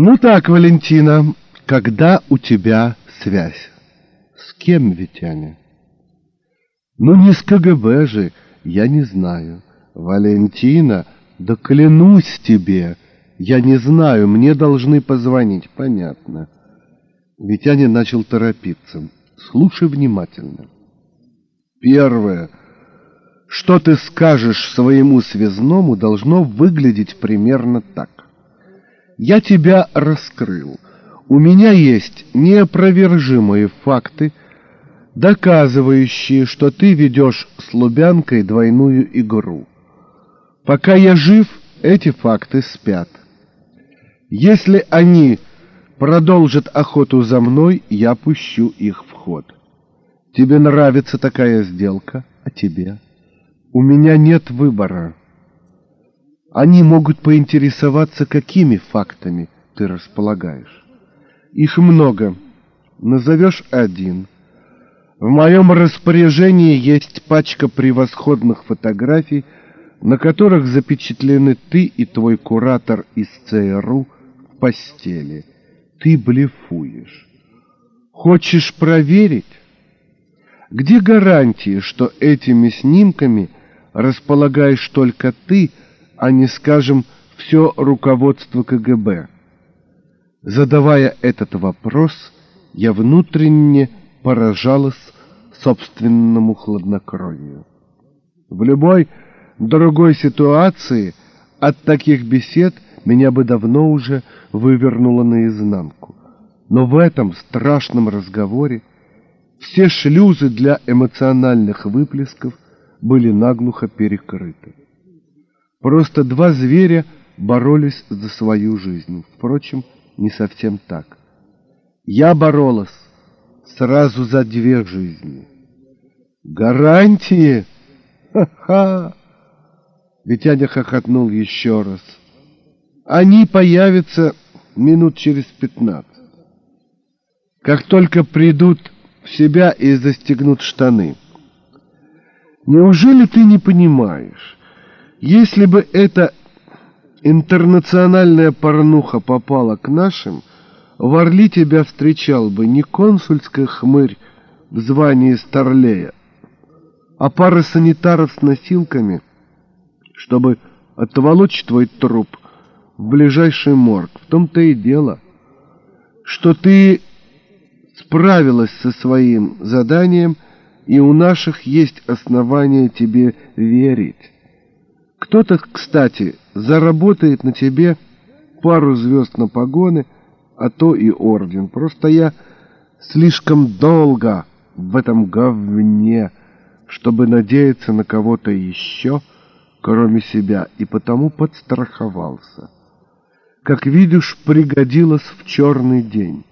Ну так, Валентина, когда у тебя связь? С кем, Витяня? Ну не с КГБ же, я не знаю. Валентина, да клянусь тебе, я не знаю, мне должны позвонить, понятно. Витяня начал торопиться. Слушай внимательно. Первое. Что ты скажешь своему связному, должно выглядеть примерно так. Я тебя раскрыл. У меня есть неопровержимые факты, доказывающие, что ты ведешь с Лубянкой двойную игру. Пока я жив, эти факты спят. Если они продолжат охоту за мной, я пущу их в ход. Тебе нравится такая сделка, а тебе? У меня нет выбора. Они могут поинтересоваться, какими фактами ты располагаешь. Их много. Назовешь один. В моем распоряжении есть пачка превосходных фотографий, на которых запечатлены ты и твой куратор из ЦРУ в постели. Ты блефуешь. Хочешь проверить? Где гарантии, что этими снимками располагаешь только ты, а не, скажем, все руководство КГБ? Задавая этот вопрос, я внутренне поражалась собственному хладнокровию. В любой другой ситуации от таких бесед меня бы давно уже вывернуло наизнанку. Но в этом страшном разговоре все шлюзы для эмоциональных выплесков были наглухо перекрыты. Просто два зверя боролись за свою жизнь. Впрочем, не совсем так. Я боролась сразу за две жизни. Гарантии? Ха-ха! Витяня хохотнул еще раз. Они появятся минут через пятнадцать. Как только придут в себя и застегнут штаны. Неужели ты не понимаешь, если бы эта интернациональная порнуха попала к нашим, в Орли тебя встречал бы не консульская хмырь в звании старлея, а пара санитаров с носилками, чтобы отволочь твой труп в ближайший морг. В том-то и дело, что ты справилась со своим заданием, и у наших есть основания тебе верить. Кто-то, кстати, заработает на тебе пару звезд на погоны, а то и орден. Просто я слишком долго в этом говне, чтобы надеяться на кого-то еще, кроме себя, и потому подстраховался. Как видишь, пригодилось в черный день.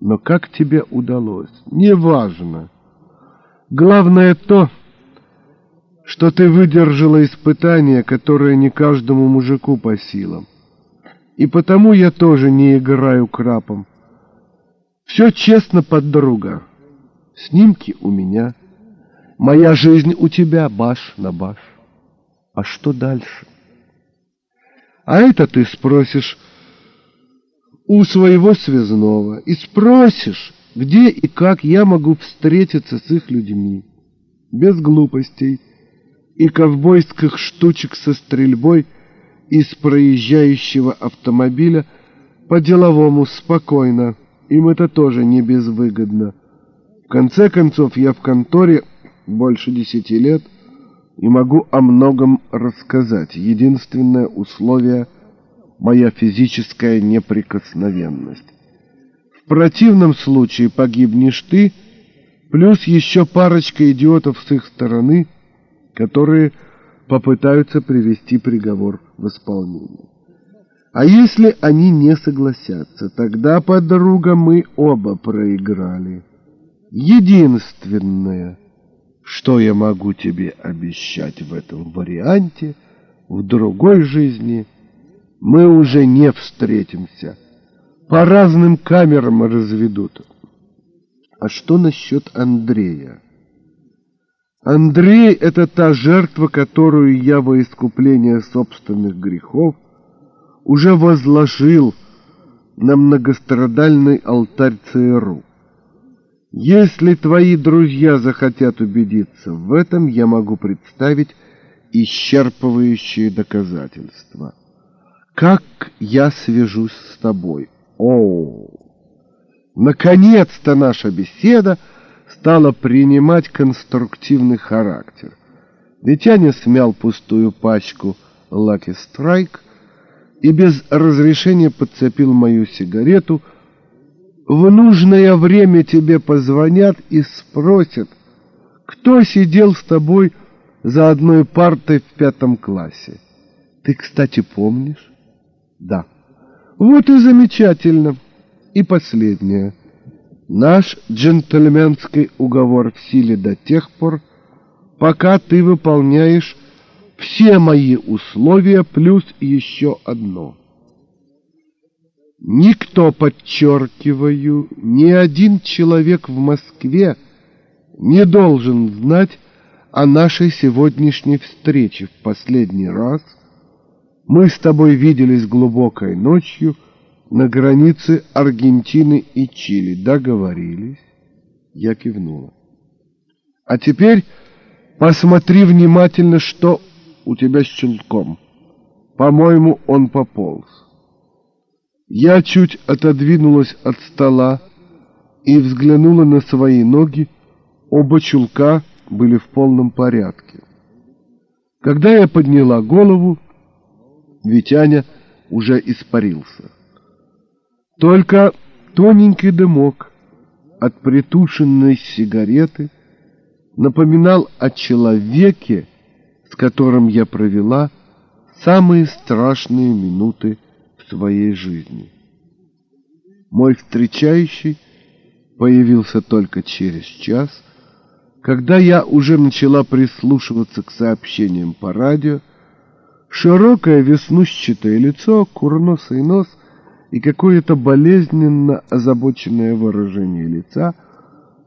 Но как тебе удалось? Неважно. Главное то, что ты выдержала испытание, которое не каждому мужику по силам. И потому я тоже не играю крапом. Все честно, подруга. Снимки у меня. Моя жизнь у тебя, баш на баш. А что дальше? А это ты спросишь у своего связного и спросишь, где и как я могу встретиться с их людьми. Без глупостей и ковбойских штучек со стрельбой из проезжающего автомобиля по-деловому спокойно. Им это тоже не безвыгодно. В конце концов, я в конторе больше десяти лет и могу о многом рассказать. Единственное условие — моя физическая неприкосновенность. В противном случае погибнешь ты, плюс еще парочка идиотов с их стороны, которые попытаются привести приговор в исполнение. А если они не согласятся, тогда, подруга, мы оба проиграли. Единственное, что я могу тебе обещать в этом варианте, в другой жизни — мы уже не встретимся. По разным камерам разведут. А что насчет Андрея? Андрей — это та жертва, которую я во искупление собственных грехов уже возложил на многострадальный алтарь ЦРУ. Если твои друзья захотят убедиться в этом, я могу представить исчерпывающие доказательства. Как я свяжусь с тобой? О, наконец-то наша беседа стала принимать конструктивный характер. Витяня смял пустую пачку Lucky Strike и без разрешения подцепил мою сигарету. В нужное время тебе позвонят и спросят, кто сидел с тобой за одной партой в пятом классе. Ты, кстати, помнишь? Да. Вот и замечательно. И последнее. Наш джентльменский уговор в силе до тех пор, пока ты выполняешь все мои условия плюс еще одно. Никто, подчеркиваю, ни один человек в Москве не должен знать о нашей сегодняшней встрече в последний раз. Мы с тобой виделись глубокой ночью на границе Аргентины и Чили. Договорились? Я кивнула. А теперь посмотри внимательно, что у тебя с чулком. По-моему, он пополз. Я чуть отодвинулась от стола и взглянула на свои ноги. Оба чулка были в полном порядке. Когда я подняла голову, Витяня уже испарился. Только тоненький дымок от притушенной сигареты напоминал о человеке, с которым я провела самые страшные минуты в своей жизни. Мой встречающий появился только через час — когда я уже начала прислушиваться к сообщениям по радио, широкое веснущатое лицо, курносый нос и какое-то болезненно озабоченное выражение лица —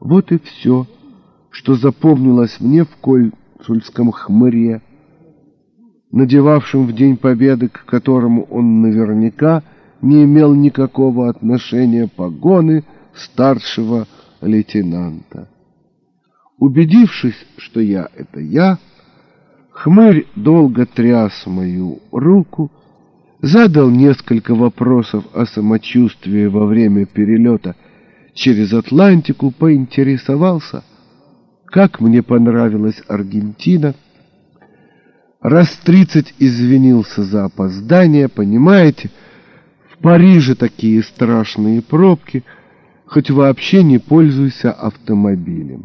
вот и все, что запомнилось мне в консульском хмыре, надевавшем в День Победы, к которому он наверняка не имел никакого отношения погоны старшего лейтенанта. Убедившись, что я — это я, хмырь долго тряс мою руку, задал несколько вопросов о самочувствии во время перелета через Атлантику, поинтересовался, как мне понравилась Аргентина, раз тридцать извинился за опоздание, понимаете, в Париже такие страшные пробки, хоть вообще не пользуйся автомобилем.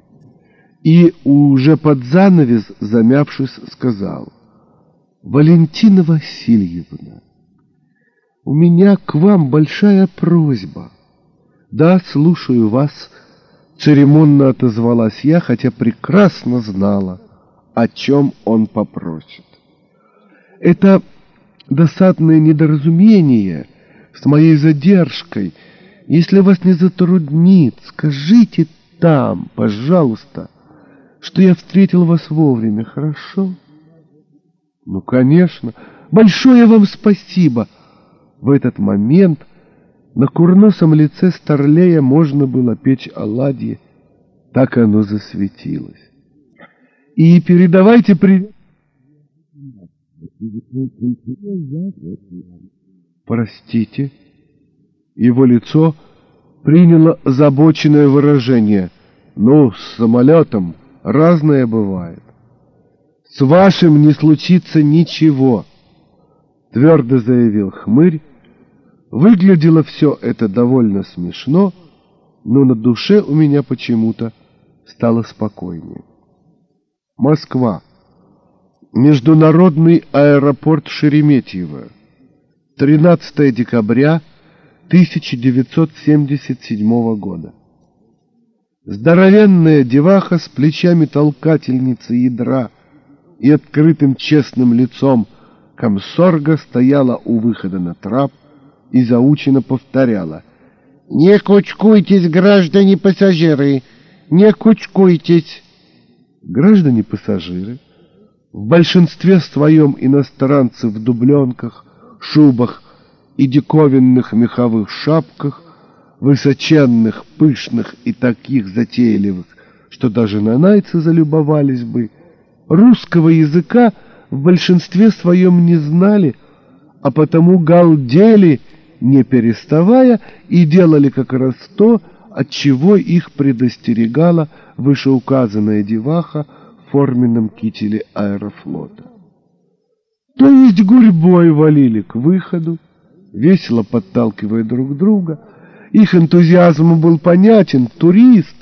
И уже под занавес, замявшись, сказал, «Валентина Васильевна, у меня к вам большая просьба». «Да, слушаю вас», — церемонно отозвалась я, хотя прекрасно знала, о чем он попросит. «Это досадное недоразумение с моей задержкой. Если вас не затруднит, скажите там, пожалуйста» что я встретил вас вовремя, хорошо? Ну, конечно. Большое вам спасибо. В этот момент на курносом лице Старлея можно было печь оладьи. Так оно засветилось. И передавайте привет. Простите. Его лицо приняло озабоченное выражение. Ну, с самолетом разное бывает. С вашим не случится ничего, твердо заявил хмырь. Выглядело все это довольно смешно, но на душе у меня почему-то стало спокойнее. Москва. Международный аэропорт Шереметьево. 13 декабря 1977 года. Здоровенная деваха с плечами толкательницы ядра и открытым честным лицом комсорга стояла у выхода на трап и заучено повторяла «Не кучкуйтесь, граждане пассажиры, не кучкуйтесь!» Граждане пассажиры, в большинстве своем иностранцы в дубленках, шубах и диковинных меховых шапках, высоченных, пышных и таких затейливых, что даже нанайцы залюбовались бы, русского языка в большинстве своем не знали, а потому галдели, не переставая, и делали как раз то, от чего их предостерегала вышеуказанная деваха в форменном кителе аэрофлота. То есть гурьбой валили к выходу, весело подталкивая друг друга. Их энтузиазм был понятен, турист,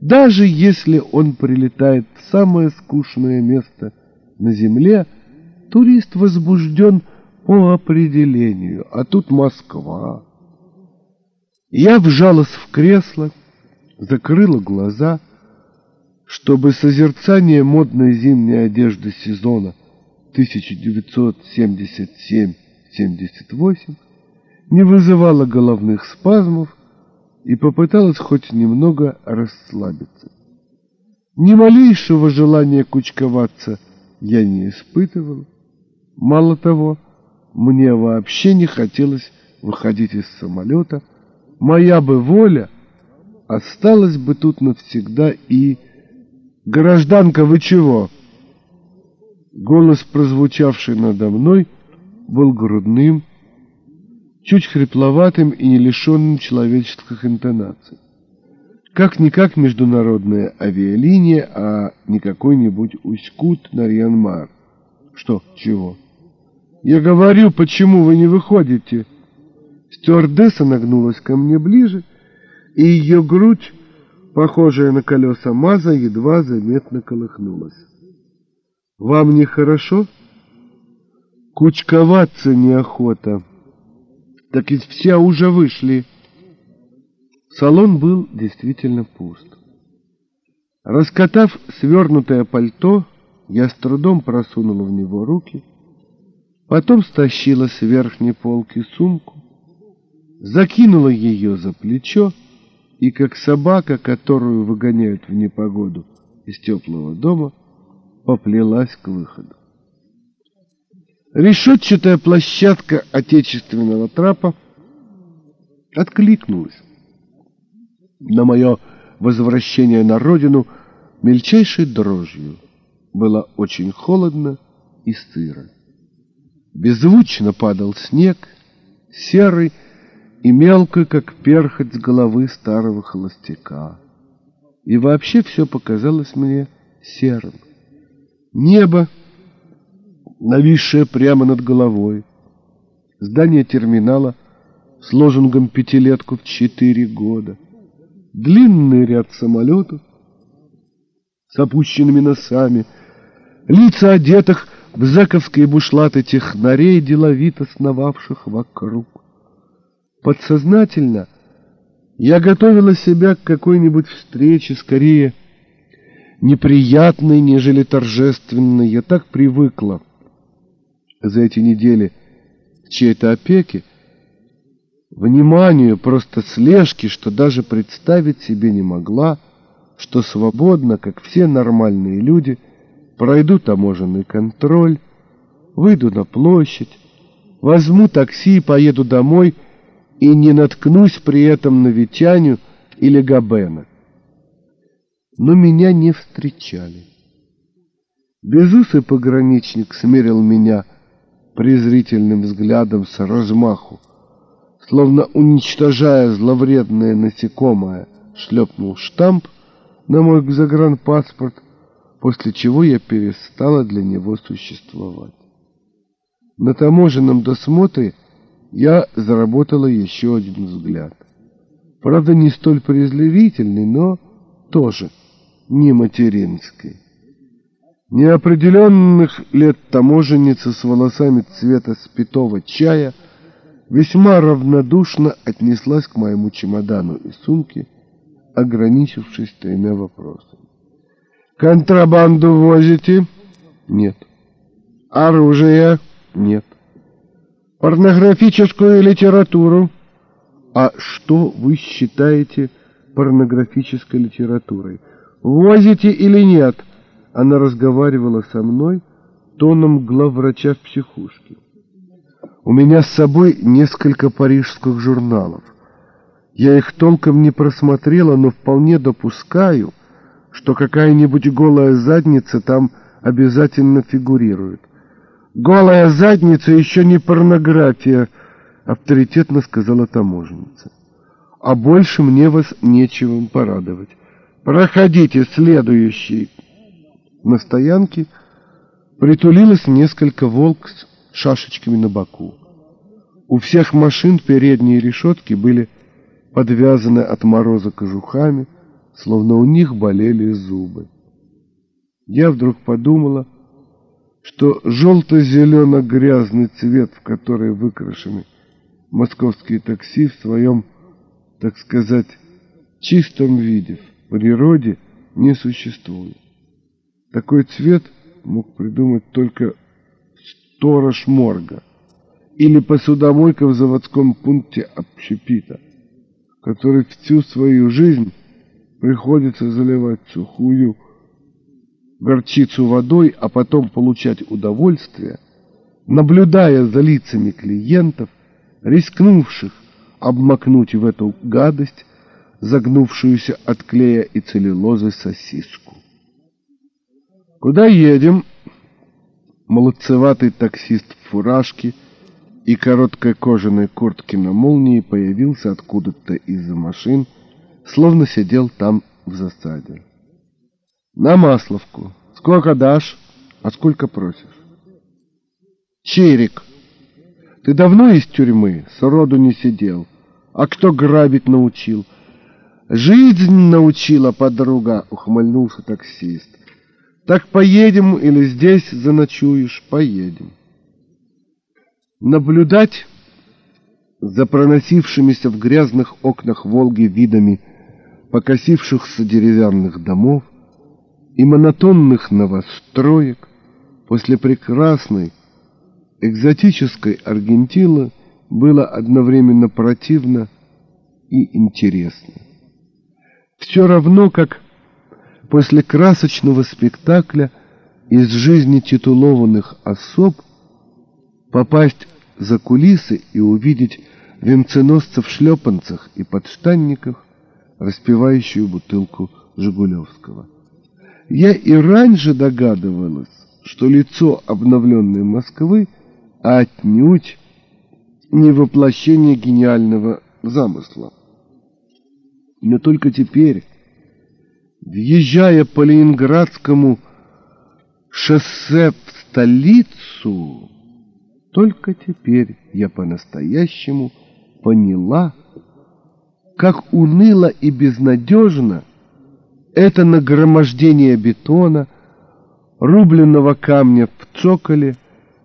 даже если он прилетает в самое скучное место на земле, турист возбужден по определению, а тут Москва. Я вжалась в кресло, закрыла глаза, чтобы созерцание модной зимней одежды сезона 1977-78 не вызывало головных спазмов и попыталась хоть немного расслабиться. Ни малейшего желания кучковаться я не испытывал. Мало того, мне вообще не хотелось выходить из самолета. Моя бы воля осталась бы тут навсегда и... «Гражданка, вы чего?» Голос, прозвучавший надо мной, был грудным, чуть хрипловатым и не лишенным человеческих интонаций. Как-никак международная авиалиния, а не какой-нибудь Усть-Кут Нарьянмар. Что, чего? Я говорю, почему вы не выходите? Стюардесса нагнулась ко мне ближе, и ее грудь, похожая на колеса МАЗа, едва заметно колыхнулась. Вам нехорошо? Кучковаться неохота. Так ведь все уже вышли. Салон был действительно пуст. Раскатав свернутое пальто, я с трудом просунула в него руки, потом стащила с верхней полки сумку, закинула ее за плечо и, как собака, которую выгоняют в непогоду из теплого дома, поплелась к выходу. Решетчатая площадка отечественного трапа откликнулась на мое возвращение на родину мельчайшей дрожью. Было очень холодно и сыро. Беззвучно падал снег, серый и мелко, как перхоть с головы старого холостяка. И вообще все показалось мне серым. Небо, нависшее прямо над головой. Здание терминала с лозунгом «Пятилетку в четыре года». Длинный ряд самолетов с опущенными носами, лица одетых в зэковские бушлаты технарей, деловито сновавших вокруг. Подсознательно я готовила себя к какой-нибудь встрече, скорее, неприятной, нежели торжественной. Я так привыкла за эти недели к чьей-то опеке, вниманию, просто слежки, что даже представить себе не могла, что свободно, как все нормальные люди, пройду таможенный контроль, выйду на площадь, возьму такси и поеду домой и не наткнусь при этом на Витяню или Габена но меня не встречали. Безусый пограничник смерил меня презрительным взглядом с размаху, словно уничтожая зловредное насекомое, шлепнул штамп на мой загранпаспорт, после чего я перестала для него существовать. На таможенном досмотре я заработала еще один взгляд. Правда, не столь презрительный, но тоже не материнской. Неопределенных лет таможенница с волосами цвета спитого чая весьма равнодушно отнеслась к моему чемодану и сумке, ограничившись тремя вопросами. «Контрабанду возите?» «Нет». «Оружие?» «Нет». «Порнографическую литературу?» «А что вы считаете порнографической литературой?» возите или нет?» Она разговаривала со мной тоном главврача в психушке. У меня с собой несколько парижских журналов. Я их толком не просмотрела, но вполне допускаю, что какая-нибудь голая задница там обязательно фигурирует. «Голая задница еще не порнография», — авторитетно сказала таможенница. «А больше мне вас нечего порадовать. Проходите, следующий». На стоянке притулилось несколько волк с шашечками на боку. У всех машин передние решетки были подвязаны от мороза кожухами, словно у них болели зубы. Я вдруг подумала, что желто-зелено-грязный цвет, в который выкрашены московские такси в своем, так сказать, чистом виде в природе не существует. Такой цвет мог придумать только сторож морга или посудомойка в заводском пункте общепита, который всю свою жизнь приходится заливать сухую горчицу водой, а потом получать удовольствие, наблюдая за лицами клиентов, рискнувших обмакнуть в эту гадость загнувшуюся от клея и целлюлозы сосиску. «Куда едем?» Молодцеватый таксист в фуражке и короткой кожаной куртке на молнии появился откуда-то из-за машин, словно сидел там в засаде. На Масловку. Сколько дашь? А сколько просишь? Черик. Ты давно из тюрьмы? Сроду не сидел. А кто грабить научил? Жизнь научила подруга, ухмыльнулся таксист. Так поедем или здесь заночуешь? Поедем. Наблюдать за проносившимися в грязных окнах Волги видами покосившихся деревянных домов и монотонных новостроек после прекрасной экзотической Аргентины было одновременно противно и интересно. Все равно, как после красочного спектакля из жизни титулованных особ попасть за кулисы и увидеть венценосцев в шлепанцах и подштанниках, распивающую бутылку Жигулевского. Я и раньше догадывалась, что лицо обновленной Москвы отнюдь не воплощение гениального замысла. Но только теперь, въезжая по Ленинградскому шоссе в столицу, только теперь я по-настоящему поняла, как уныло и безнадежно – это нагромождение бетона, рубленного камня в цоколе,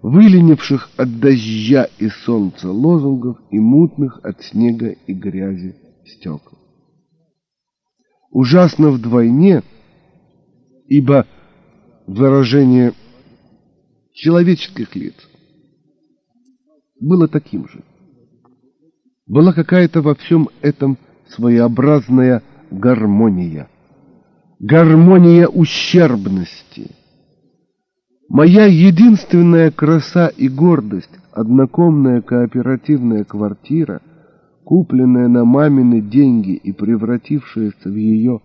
выленивших от дождя и солнца лозунгов и мутных от снега и грязи стекол. Ужасно вдвойне, ибо выражение человеческих лиц было таким же. Была какая-то во всем этом своеобразная гармония гармония ущербности. Моя единственная краса и гордость — однокомная кооперативная квартира, купленная на мамины деньги и превратившаяся в ее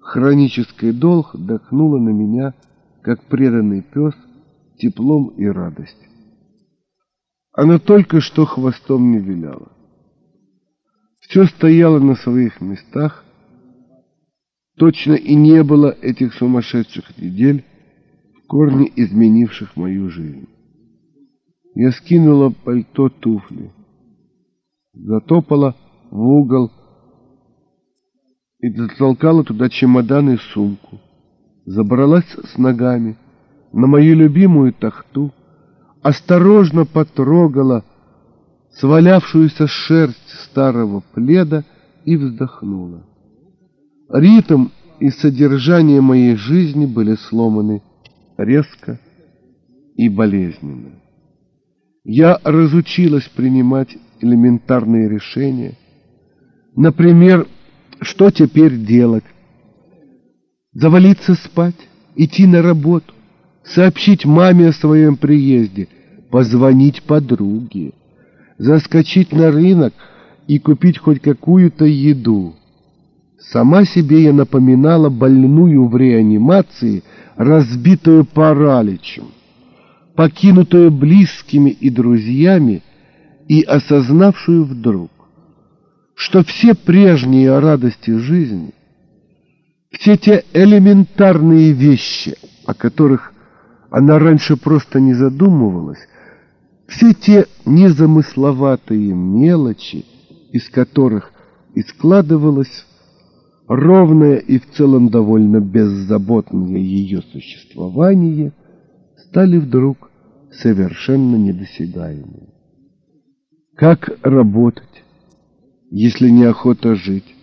хронический долг, дохнула на меня, как преданный пес, теплом и радостью. Она только что хвостом не виляла. Все стояло на своих местах, Точно и не было этих сумасшедших недель, в корне изменивших мою жизнь. Я скинула пальто туфли, затопала в угол и затолкала туда чемодан и сумку, забралась с ногами на мою любимую тахту, осторожно потрогала свалявшуюся шерсть старого пледа и вздохнула. Ритм и содержание моей жизни были сломаны резко и болезненно. Я разучилась принимать элементарные решения. Например, что теперь делать? Завалиться спать, идти на работу, сообщить маме о своем приезде, позвонить подруге, заскочить на рынок и купить хоть какую-то еду. Сама себе я напоминала больную в реанимации, разбитую параличем, покинутую близкими и друзьями и осознавшую вдруг, что все прежние радости жизни, все те элементарные вещи, о которых она раньше просто не задумывалась, все те незамысловатые мелочи, из которых и складывалось ровное и в целом довольно беззаботное ее существование, стали вдруг совершенно недосягаемыми. Как работать, если неохота жить?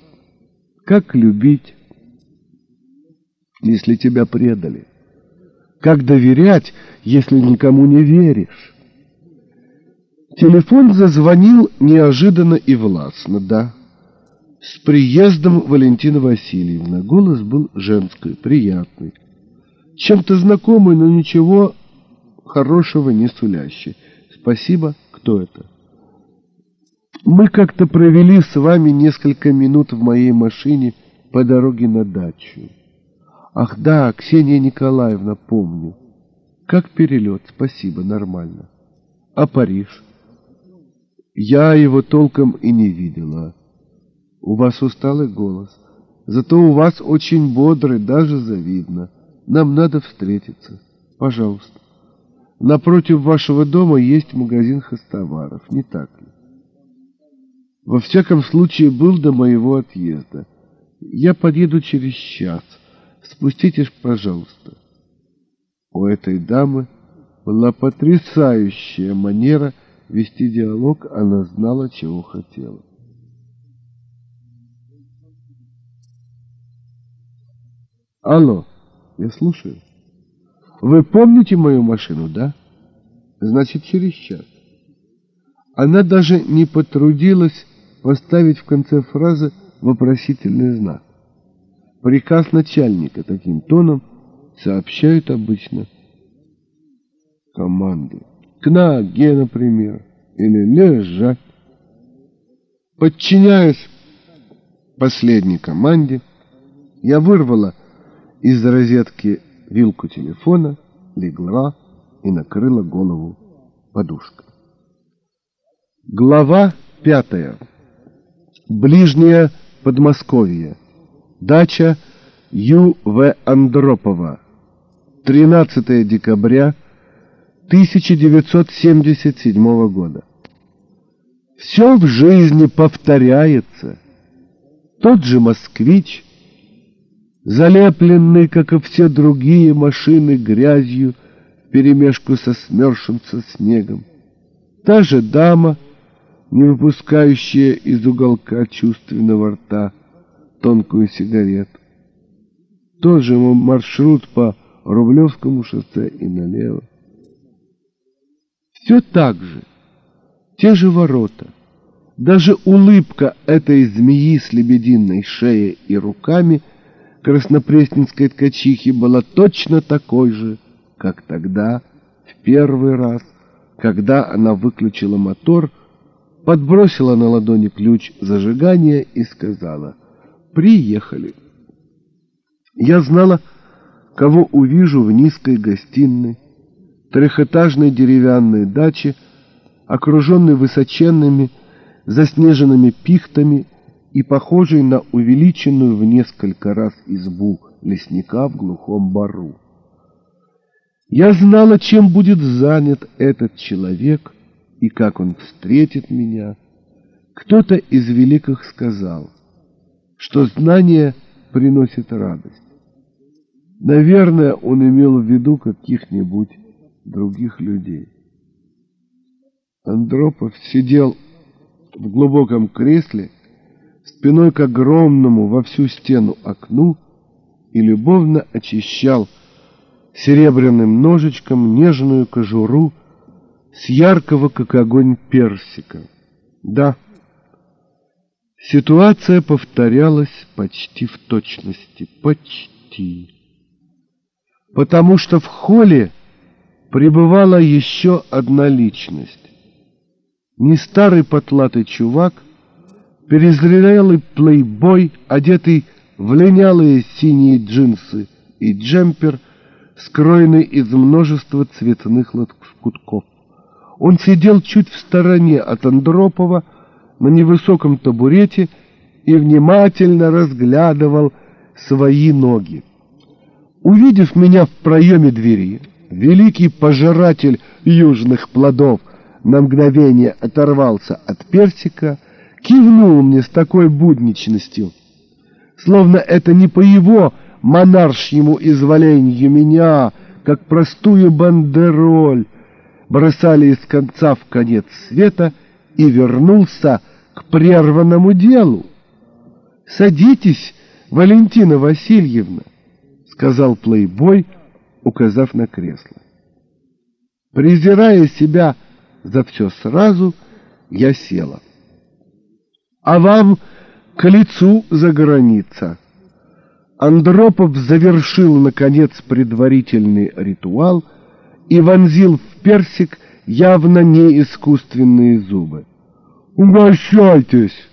Как любить, если тебя предали? Как доверять, если никому не веришь? Телефон зазвонил неожиданно и властно, да. С приездом Валентина Васильевна. Голос был женский, приятный. Чем-то знакомый, но ничего хорошего не сулящий. Спасибо. Кто это? Мы как-то провели с вами несколько минут в моей машине по дороге на дачу. Ах да, Ксения Николаевна, помню. Как перелет, спасибо, нормально. А Париж? Я его толком и не видела. У вас усталый голос. Зато у вас очень бодрый, даже завидно. Нам надо встретиться. Пожалуйста. Напротив вашего дома есть магазин хостоваров, не так ли? Во всяком случае, был до моего отъезда. Я подъеду через час. Спуститесь, пожалуйста. У этой дамы была потрясающая манера вести диалог, она знала, чего хотела. Алло, я слушаю. Вы помните мою машину, да? Значит, через час. Она даже не потрудилась поставить в конце фразы вопросительный знак. Приказ начальника таким тоном сообщают обычно команды. К ноге, например, или лежать. Подчиняясь последней команде, я вырвала из розетки вилку телефона, легла и накрыла голову подушкой. Глава пятая. Ближнее Подмосковье. Дача Ю.В. Андропова. 13 декабря 1977 года. Все в жизни повторяется. Тот же москвич, залепленный, как и все другие машины, грязью, вперемешку со смерзшимся снегом. Та же дама — не выпускающая из уголка чувственного рта тонкую сигарету. Тот же маршрут по Рублевскому шоссе и налево. Все так же, те же ворота. Даже улыбка этой змеи с лебединой шеей и руками краснопресненской ткачихи была точно такой же, как тогда, в первый раз, когда она выключила мотор подбросила на ладони ключ зажигания и сказала «Приехали». Я знала, кого увижу в низкой гостиной, трехэтажной деревянной даче, окруженной высоченными заснеженными пихтами и похожей на увеличенную в несколько раз избу лесника в глухом бару. Я знала, чем будет занят этот человек — и как он встретит меня. Кто-то из великих сказал, что знание приносит радость. Наверное, он имел в виду каких-нибудь других людей. Андропов сидел в глубоком кресле, спиной к огромному во всю стену окну и любовно очищал серебряным ножичком нежную кожуру с яркого, как огонь, персика. Да, ситуация повторялась почти в точности, почти. Потому что в холле пребывала еще одна личность. Не старый потлатый чувак, перезрелый плейбой, одетый в линялые синие джинсы и джемпер, скроенный из множества цветных лоскутков. Он сидел чуть в стороне от Андропова на невысоком табурете и внимательно разглядывал свои ноги. Увидев меня в проеме двери, великий пожиратель южных плодов на мгновение оторвался от персика, кивнул мне с такой будничностью, словно это не по его монаршьему изволению меня, как простую бандероль, бросали из конца в конец света и вернулся к прерванному делу. «Садитесь, Валентина Васильевна», — сказал плейбой, указав на кресло. Презирая себя за все сразу, я села. «А вам к лицу за граница». Андропов завершил, наконец, предварительный ритуал и вонзил в персик явно не искусственные зубы. «Угощайтесь!»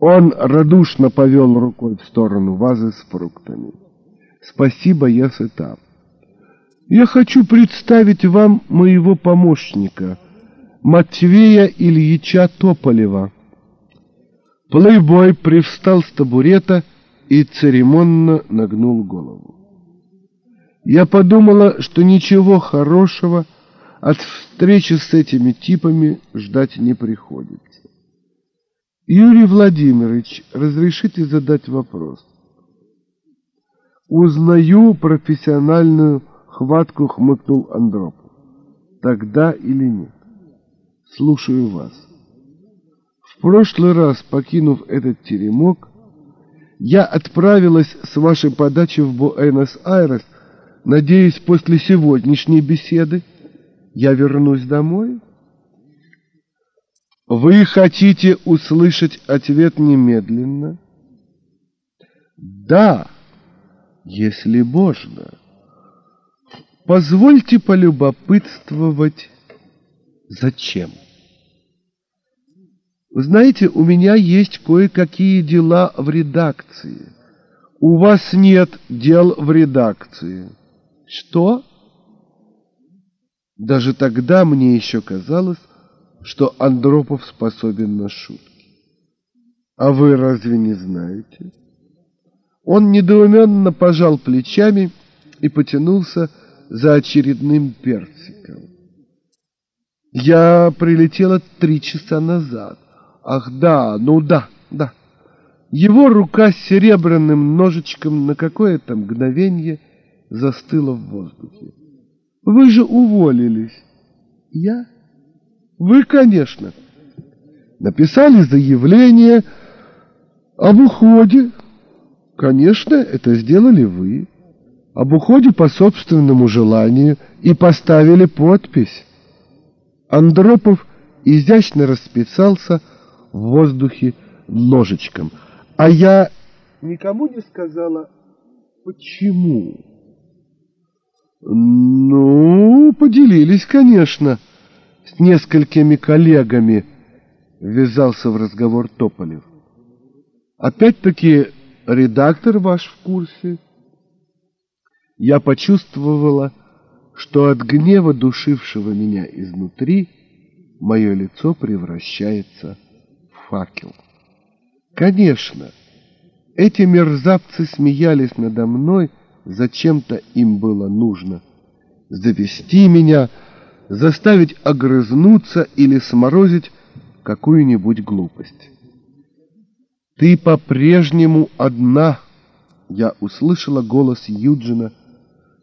Он радушно повел рукой в сторону вазы с фруктами. «Спасибо, я сыта. Я хочу представить вам моего помощника, Матвея Ильича Тополева». Плейбой привстал с табурета и церемонно нагнул голову. Я подумала, что ничего хорошего от встречи с этими типами ждать не приходится. Юрий Владимирович, разрешите задать вопрос? Узнаю профессиональную хватку, хмыкнул Андропов. Тогда или нет? Слушаю вас. В прошлый раз, покинув этот теремок, я отправилась с вашей подачи в Буэнос-Айрес, надеясь, после сегодняшней беседы я вернусь домой. Вы хотите услышать ответ немедленно? Да, если можно. Позвольте полюбопытствовать, зачем? Знаете, у меня есть кое-какие дела в редакции. У вас нет дел в редакции. Что? Даже тогда мне еще казалось, что Андропов способен на шутки. А вы разве не знаете? Он недоуменно пожал плечами и потянулся за очередным персиком. Я прилетела три часа назад. Ах, да, ну да, да. Его рука с серебряным ножичком на какое-то мгновение застыла в воздухе. Вы же уволились. Я? Вы, конечно. Написали заявление об уходе. Конечно, это сделали вы. Об уходе по собственному желанию и поставили подпись. Андропов изящно расписался в воздухе ножичком. А я никому не сказала, почему. Ну, поделились, конечно, с несколькими коллегами, ввязался в разговор Тополев. Опять-таки, редактор ваш в курсе. Я почувствовала, что от гнева, душившего меня изнутри, мое лицо превращается в факел. Конечно, эти мерзавцы смеялись надо мной, Зачем-то им было нужно завести меня, заставить огрызнуться или сморозить какую-нибудь глупость. «Ты по-прежнему одна!» Я услышала голос Юджина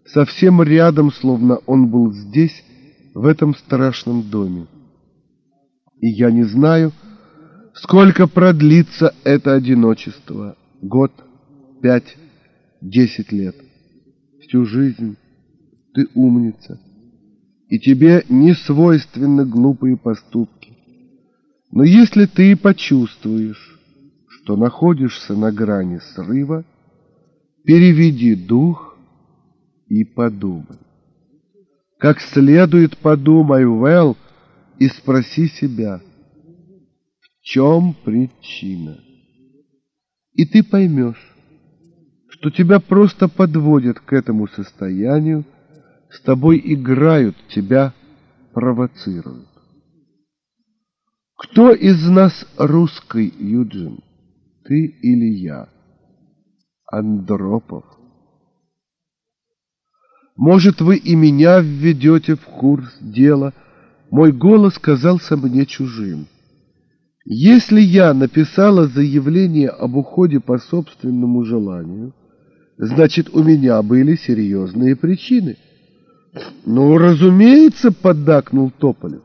совсем рядом, словно он был здесь, в этом страшном доме. И я не знаю, сколько продлится это одиночество. Год, пять, десять лет всю жизнь. Ты умница, и тебе не свойственны глупые поступки. Но если ты почувствуешь, что находишься на грани срыва, переведи дух и подумай. Как следует подумай, Вэл, и спроси себя – чем причина. И ты поймешь, что тебя просто подводят к этому состоянию, с тобой играют, тебя провоцируют. Кто из нас русский, Юджин? Ты или я? Андропов. Может, вы и меня введете в курс дела? Мой голос казался мне чужим. Если я написала заявление об уходе по собственному желанию, значит, у меня были серьезные причины. Ну, разумеется, поддакнул Тополев.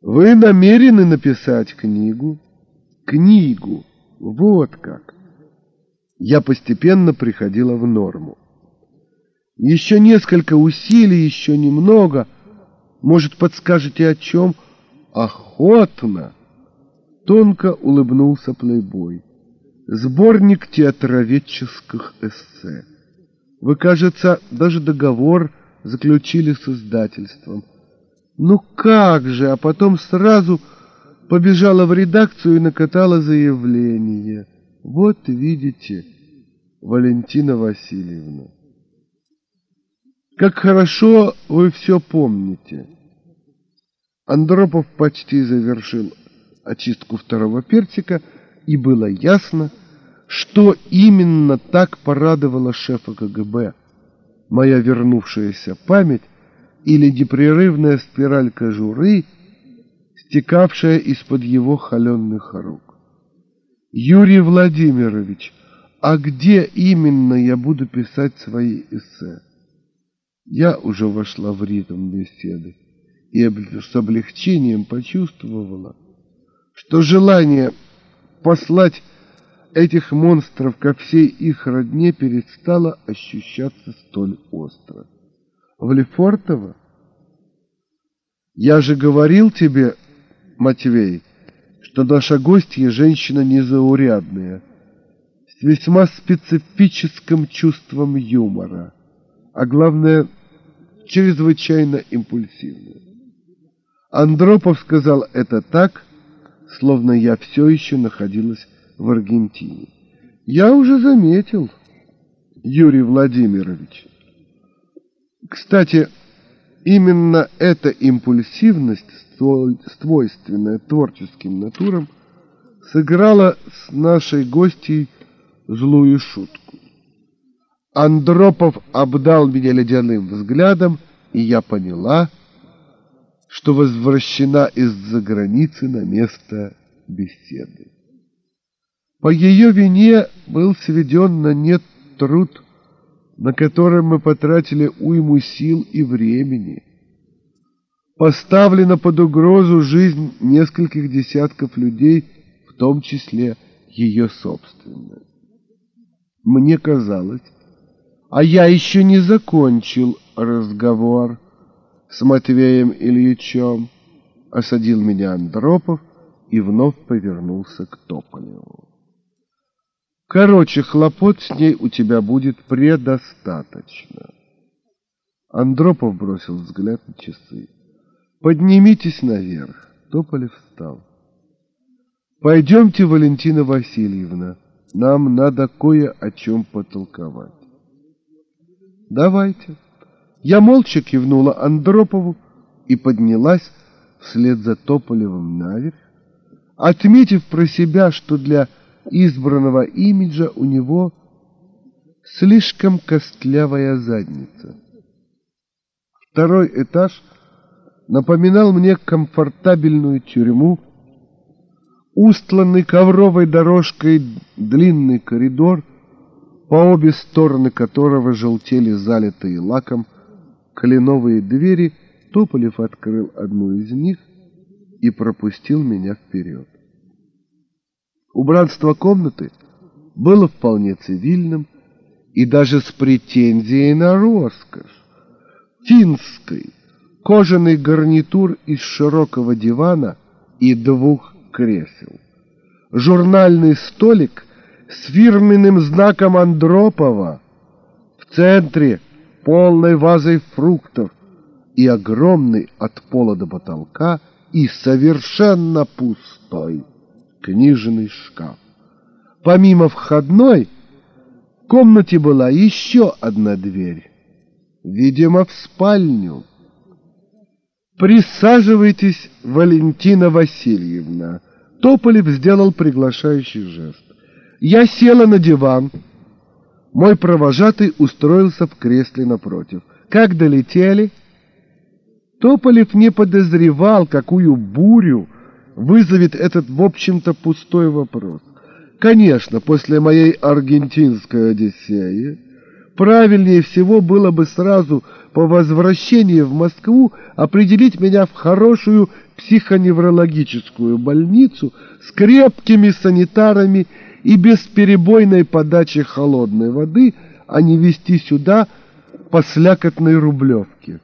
Вы намерены написать книгу? Книгу. Вот как. Я постепенно приходила в норму. Еще несколько усилий, еще немного. Может, подскажете о чем? Охотно. Тонко улыбнулся плейбой. Сборник театроведческих эссе. Вы, кажется, даже договор заключили с издательством. Ну как же, а потом сразу побежала в редакцию и накатала заявление. Вот видите, Валентина Васильевна. Как хорошо вы все помните. Андропов почти завершил очистку второго персика, и было ясно, что именно так порадовало шефа КГБ. Моя вернувшаяся память или непрерывная спираль кожуры, стекавшая из-под его холеных рук. Юрий Владимирович, а где именно я буду писать свои эссе? Я уже вошла в ритм беседы и с облегчением почувствовала, что желание послать этих монстров ко всей их родне перестало ощущаться столь остро. В Лефортово? Я же говорил тебе, Матвей, что наша гостья женщина незаурядная, с весьма специфическим чувством юмора, а главное — чрезвычайно импульсивны. Андропов сказал это так, словно я все еще находилась в Аргентине. Я уже заметил, Юрий Владимирович. Кстати, именно эта импульсивность, свойственная творческим натурам, сыграла с нашей гостьей злую шутку. Андропов обдал меня ледяным взглядом, и я поняла, что возвращена из-за границы на место беседы. По ее вине был сведен на нет труд, на котором мы потратили уйму сил и времени. Поставлена под угрозу жизнь нескольких десятков людей, в том числе ее собственная. Мне казалось, а я еще не закончил разговор с Матвеем Ильичем. Осадил меня Андропов и вновь повернулся к Тополеву. Короче, хлопот с ней у тебя будет предостаточно. Андропов бросил взгляд на часы. Поднимитесь наверх. Тополев встал. Пойдемте, Валентина Васильевна, нам надо кое о чем потолковать. «Давайте». Я молча кивнула Андропову и поднялась вслед за Тополевым наверх, отметив про себя, что для избранного имиджа у него слишком костлявая задница. Второй этаж напоминал мне комфортабельную тюрьму, устланный ковровой дорожкой длинный коридор — по обе стороны которого желтели залитые лаком кленовые двери, Тополев открыл одну из них и пропустил меня вперед. Убранство комнаты было вполне цивильным и даже с претензией на роскошь. Финской, кожаный гарнитур из широкого дивана и двух кресел. Журнальный столик с фирменным знаком Андропова, в центре полной вазой фруктов и огромный от пола до потолка и совершенно пустой книжный шкаф. Помимо входной, в комнате была еще одна дверь, видимо, в спальню. «Присаживайтесь, Валентина Васильевна», — Тополев сделал приглашающий жест. Я села на диван. Мой провожатый устроился в кресле напротив. Как долетели? Тополев не подозревал, какую бурю вызовет этот, в общем-то, пустой вопрос. Конечно, после моей аргентинской одиссеи правильнее всего было бы сразу по возвращении в Москву определить меня в хорошую психоневрологическую больницу с крепкими санитарами и бесперебойной подачей холодной воды, а не вести сюда по слякотной рублевке.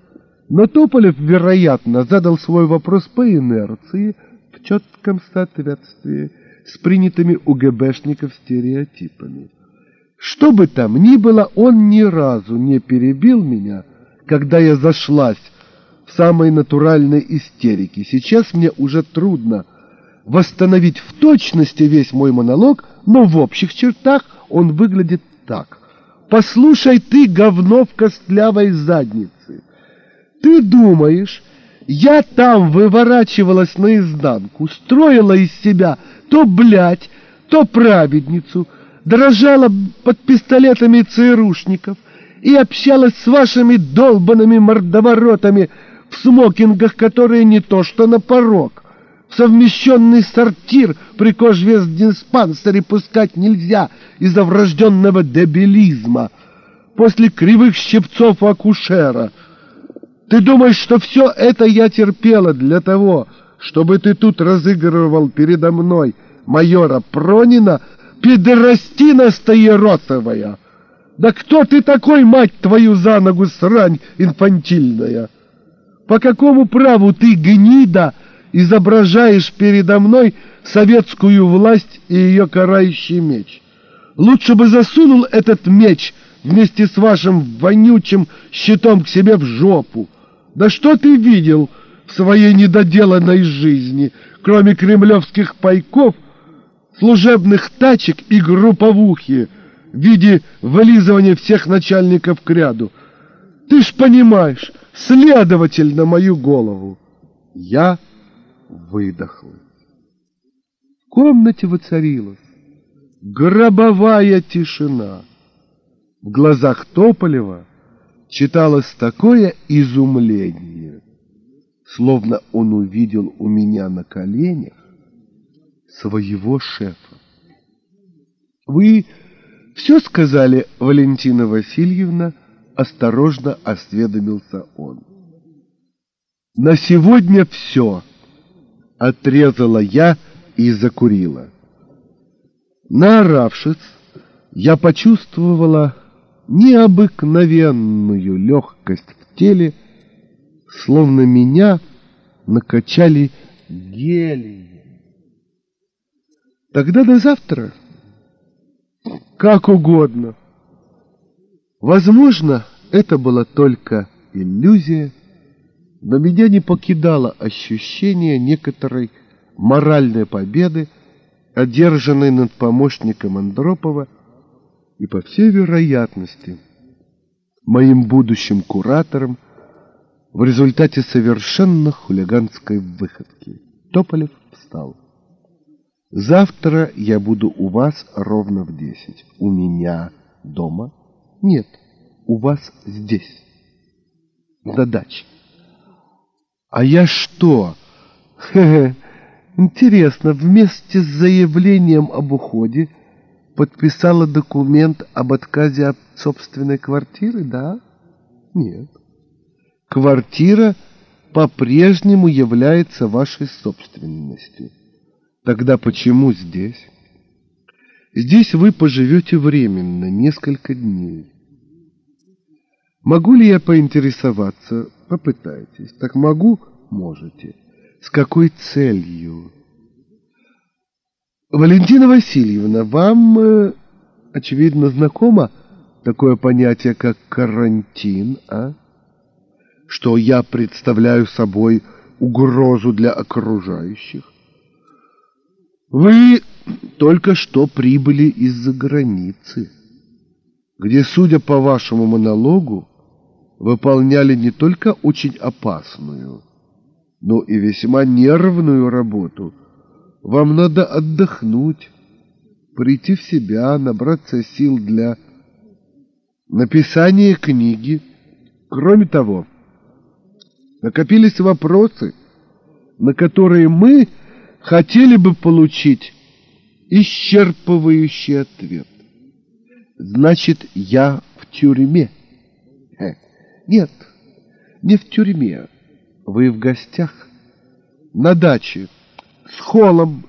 Но Тополев, вероятно, задал свой вопрос по инерции, в четком соответствии с принятыми у ГБшников стереотипами. Что бы там ни было, он ни разу не перебил меня, когда я зашлась в самой натуральной истерике. Сейчас мне уже трудно восстановить в точности весь мой монолог, но в общих чертах он выглядит так. «Послушай ты, говно в костлявой заднице, ты думаешь, я там выворачивалась наизнанку, строила из себя то блядь, то праведницу, дрожала под пистолетами ЦРУшников и общалась с вашими долбанными мордоворотами в смокингах, которые не то что на порог, совмещенный сортир при кожвездиспансере пускать нельзя из-за врожденного дебилизма. После кривых щипцов акушера. Ты думаешь, что все это я терпела для того, чтобы ты тут разыгрывал передо мной майора Пронина, пидорастина стоеротовая? Да кто ты такой, мать твою, за ногу срань инфантильная? По какому праву ты, гнида, изображаешь передо мной советскую власть и ее карающий меч. Лучше бы засунул этот меч вместе с вашим вонючим щитом к себе в жопу. Да что ты видел в своей недоделанной жизни, кроме кремлевских пайков, служебных тачек и групповухи в виде вылизывания всех начальников к ряду? Ты ж понимаешь, следователь на мою голову. Я выдохло. В комнате воцарилась гробовая тишина. В глазах Тополева читалось такое изумление, словно он увидел у меня на коленях своего шефа. «Вы все сказали, Валентина Васильевна?» — осторожно осведомился он. «На сегодня все», отрезала я и закурила. Наоравшись, я почувствовала необыкновенную легкость в теле, словно меня накачали гелием. Тогда до завтра. Как угодно. Возможно, это была только иллюзия, но меня не покидало ощущение некоторой моральной победы, одержанной над помощником Андропова и, по всей вероятности, моим будущим куратором в результате совершенно хулиганской выходки. Тополев встал. Завтра я буду у вас ровно в десять. У меня дома? Нет, у вас здесь, на даче. А я что? Хе-хе. Интересно, вместе с заявлением об уходе подписала документ об отказе от собственной квартиры, да? Нет. Квартира по-прежнему является вашей собственностью. Тогда почему здесь? Здесь вы поживете временно, несколько дней. Могу ли я поинтересоваться, Попытайтесь. Так могу? Можете. С какой целью? Валентина Васильевна, вам, э, очевидно, знакомо такое понятие, как карантин, а? Что я представляю собой угрозу для окружающих? Вы только что прибыли из-за границы, где, судя по вашему монологу, выполняли не только очень опасную, но и весьма нервную работу. Вам надо отдохнуть, прийти в себя, набраться сил для написания книги. Кроме того, накопились вопросы, на которые мы хотели бы получить исчерпывающий ответ. Значит, я в тюрьме. Нет, не в тюрьме. Вы в гостях. На даче. С холлом,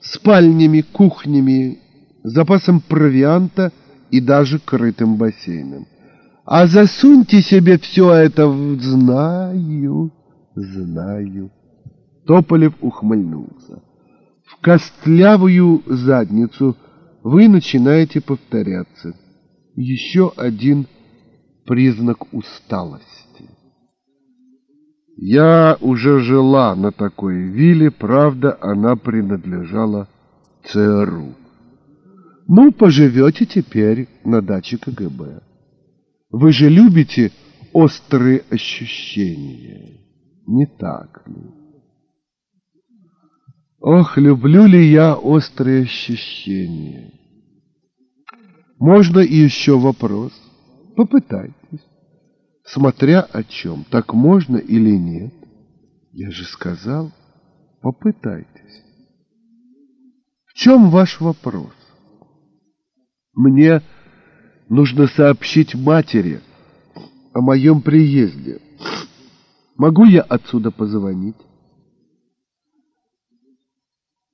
спальнями, кухнями, запасом провианта и даже крытым бассейном. А засуньте себе все это в... Знаю, знаю. Тополев ухмыльнулся. В костлявую задницу вы начинаете повторяться. Еще один признак усталости. Я уже жила на такой вилле, правда, она принадлежала ЦРУ. Ну, поживете теперь на даче КГБ. Вы же любите острые ощущения, не так ли? Ох, люблю ли я острые ощущения. Можно еще вопрос? Попытайтесь. Смотря о чем, так можно или нет. Я же сказал, попытайтесь. В чем ваш вопрос? Мне нужно сообщить матери о моем приезде. Могу я отсюда позвонить?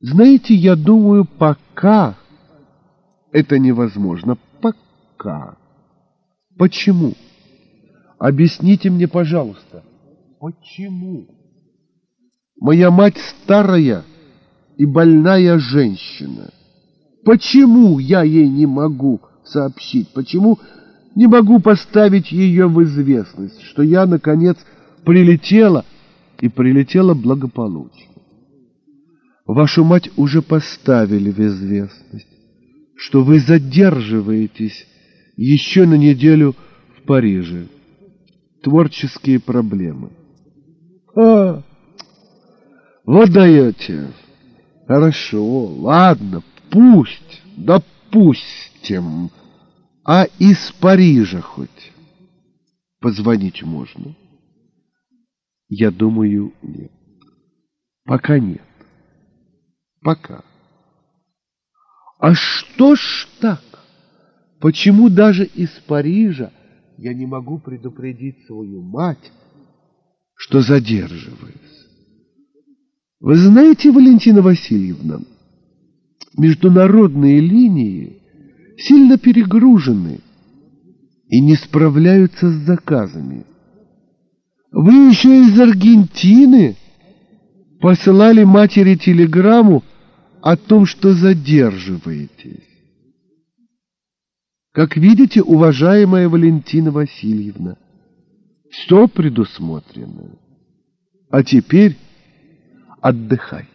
Знаете, я думаю, пока это невозможно. Пока. Почему? Объясните мне, пожалуйста, почему? Моя мать старая и больная женщина. Почему я ей не могу сообщить? Почему не могу поставить ее в известность, что я, наконец, прилетела и прилетела благополучно? Вашу мать уже поставили в известность, что вы задерживаетесь еще на неделю в Париже. Творческие проблемы. А, вот даете. Хорошо, ладно, пусть, допустим. А из Парижа хоть позвонить можно? Я думаю, нет. Пока нет. Пока. А что ж так? Почему даже из Парижа я не могу предупредить свою мать, что задерживаюсь? Вы знаете, Валентина Васильевна, международные линии сильно перегружены и не справляются с заказами. Вы еще из Аргентины посылали матери телеграмму о том, что задерживаетесь. Как видите, уважаемая Валентина Васильевна, все предусмотрено. А теперь отдыхай.